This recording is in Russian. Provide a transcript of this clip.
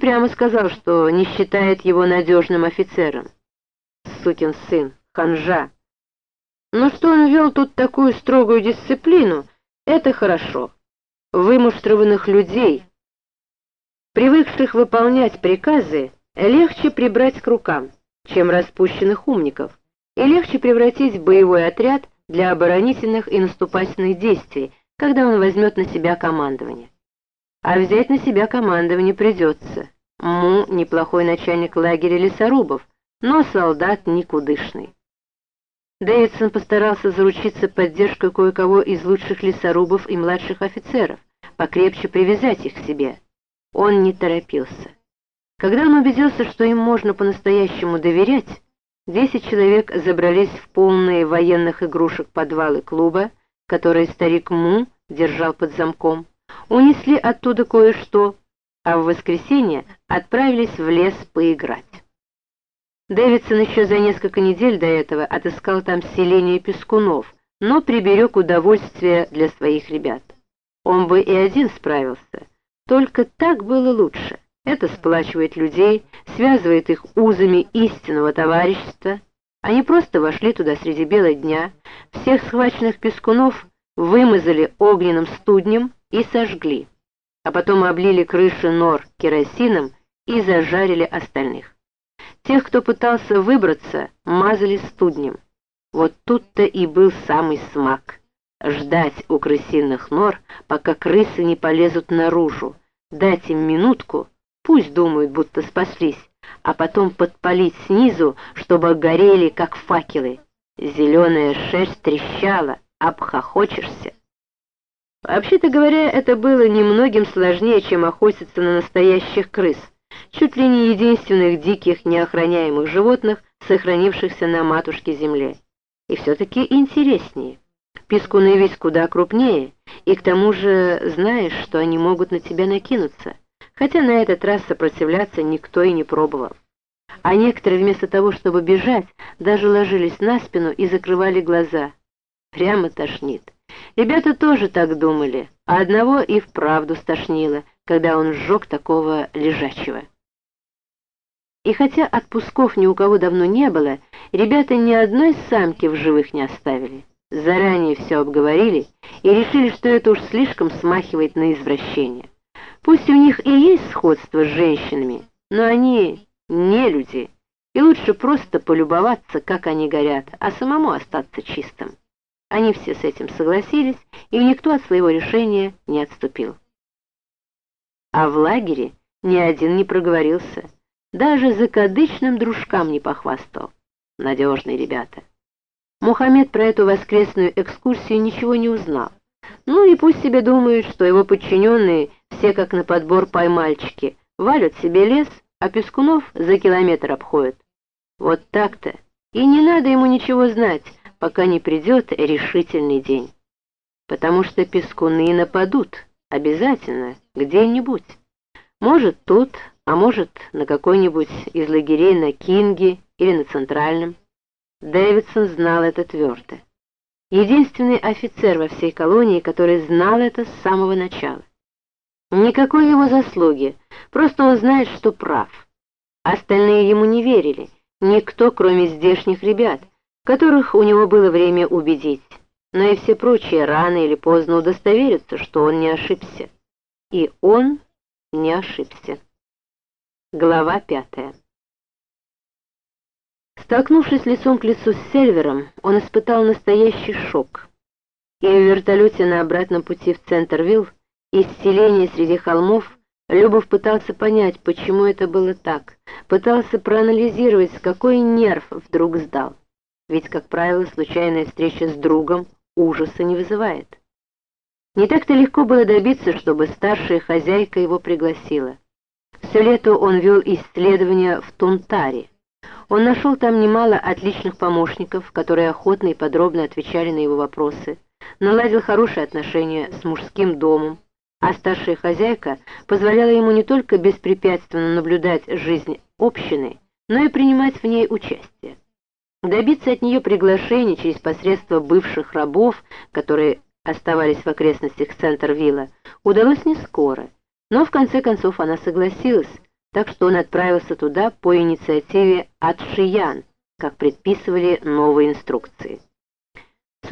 прямо сказал, что не считает его надежным офицером. Сукин сын, ханжа. Но что он вел тут такую строгую дисциплину, это хорошо. Вымуштрованных людей, привыкших выполнять приказы, легче прибрать к рукам, чем распущенных умников, и легче превратить в боевой отряд для оборонительных и наступательных действий, когда он возьмет на себя командование. А взять на себя командование придется. Му — неплохой начальник лагеря лесорубов, но солдат никудышный. Дэвидсон постарался заручиться поддержкой кое-кого из лучших лесорубов и младших офицеров, покрепче привязать их к себе. Он не торопился. Когда он убедился, что им можно по-настоящему доверять, десять человек забрались в полные военных игрушек подвалы клуба, который старик Му держал под замком, унесли оттуда кое-что, а в воскресенье отправились в лес поиграть. Дэвидсон еще за несколько недель до этого отыскал там селение Пескунов, но приберег удовольствие для своих ребят. Он бы и один справился, только так было лучше. Это сплачивает людей, связывает их узами истинного товарищества. Они просто вошли туда среди бела дня, всех схваченных пескунов вымазали огненным студнем и сожгли, а потом облили крыши нор керосином и зажарили остальных. Тех, кто пытался выбраться, мазали студнем. Вот тут-то и был самый смак. Ждать у крысиных нор, пока крысы не полезут наружу, дать им минутку, пусть думают, будто спаслись, а потом подпалить снизу, чтобы горели, как факелы. Зеленая шерсть трещала, обхохочешься. Вообще-то говоря, это было немногим сложнее, чем охотиться на настоящих крыс чуть ли не единственных диких неохраняемых животных, сохранившихся на матушке земле. И все-таки интереснее. Пескуны ведь куда крупнее, и к тому же знаешь, что они могут на тебя накинуться, хотя на этот раз сопротивляться никто и не пробовал. А некоторые вместо того, чтобы бежать, даже ложились на спину и закрывали глаза. Прямо тошнит. Ребята тоже так думали, а одного и вправду стошнило, когда он сжег такого лежачего. И хотя отпусков ни у кого давно не было, ребята ни одной самки в живых не оставили. Заранее все обговорили и решили, что это уж слишком смахивает на извращение. Пусть у них и есть сходство с женщинами, но они не люди, и лучше просто полюбоваться, как они горят, а самому остаться чистым. Они все с этим согласились, и никто от своего решения не отступил. А в лагере ни один не проговорился. Даже закадычным дружкам не похвастал. Надежные ребята. Мухаммед про эту воскресную экскурсию ничего не узнал. Ну и пусть себе думают, что его подчиненные все как на подбор поймальчики, валят себе лес, а Пескунов за километр обходят. Вот так-то. И не надо ему ничего знать, пока не придет решительный день. Потому что Пескуны нападут, обязательно, где-нибудь. Может тут, а может, на какой-нибудь из лагерей на Кинге или на Центральном. Дэвидсон знал это твердо. Единственный офицер во всей колонии, который знал это с самого начала. Никакой его заслуги, просто он знает, что прав. Остальные ему не верили, никто, кроме здешних ребят, которых у него было время убедить. Но и все прочие рано или поздно удостоверятся, что он не ошибся. И он не ошибся. Глава пятая. Столкнувшись лицом к лицу с Сельвером, он испытал настоящий шок. И в вертолете на обратном пути в центр Вилл, из селения среди холмов, Любов пытался понять, почему это было так, пытался проанализировать, какой нерв вдруг сдал. Ведь, как правило, случайная встреча с другом ужаса не вызывает. Не так-то легко было добиться, чтобы старшая хозяйка его пригласила. Все лето он вел исследования в Тунтаре. Он нашел там немало отличных помощников, которые охотно и подробно отвечали на его вопросы, наладил хорошие отношения с мужским домом, а старшая хозяйка позволяла ему не только беспрепятственно наблюдать жизнь общины, но и принимать в ней участие. Добиться от нее приглашений через посредство бывших рабов, которые оставались в окрестностях центр вилла, удалось не скоро. Но в конце концов она согласилась, так что он отправился туда по инициативе Атшиян, как предписывали новые инструкции.